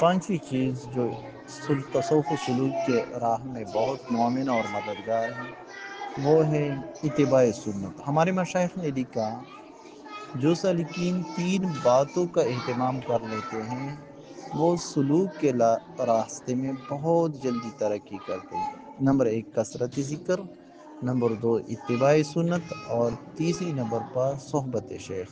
پانچویں چیز جو تصوف و سلوک کے راہ میں بہت معمن اور مددگار ہے وہ ہے اتباع سنت۔ ہمارے مشائق نے لکھا، جو سالکین تین باتوں کا اہتمام کر لیتے ہیں، وہ سلوک کے راستے میں بہت جلدی ترقی کرتے ہیں۔ نمبر ایک، کثرت ذکر۔ نمبر دو، اتباع سنت۔ اور تیسری نمبر پر صحبت شیخ۔